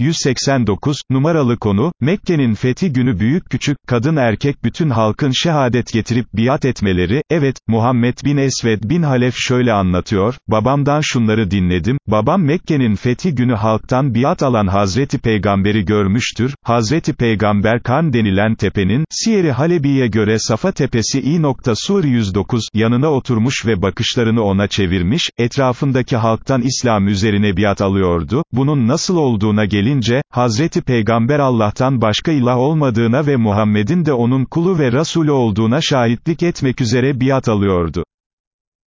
189, numaralı konu, Mekke'nin fethi günü büyük küçük, kadın erkek bütün halkın şehadet getirip biat etmeleri, evet, Muhammed bin Esved bin Halef şöyle anlatıyor, babamdan şunları dinledim, babam Mekke'nin fethi günü halktan biat alan Hazreti Peygamberi görmüştür, Hazreti Peygamber Kan denilen tepenin, Siyer-i Halebi'ye göre Safa tepesi i. Sur 109, yanına oturmuş ve bakışlarını ona çevirmiş, etrafındaki halktan İslam üzerine biat alıyordu, bunun nasıl olduğuna gelince, Hazreti Peygamber Allah'tan başka ilah olmadığına ve Muhammed'in de onun kulu ve Resulü olduğuna şahitlik etmek üzere biat alıyordu.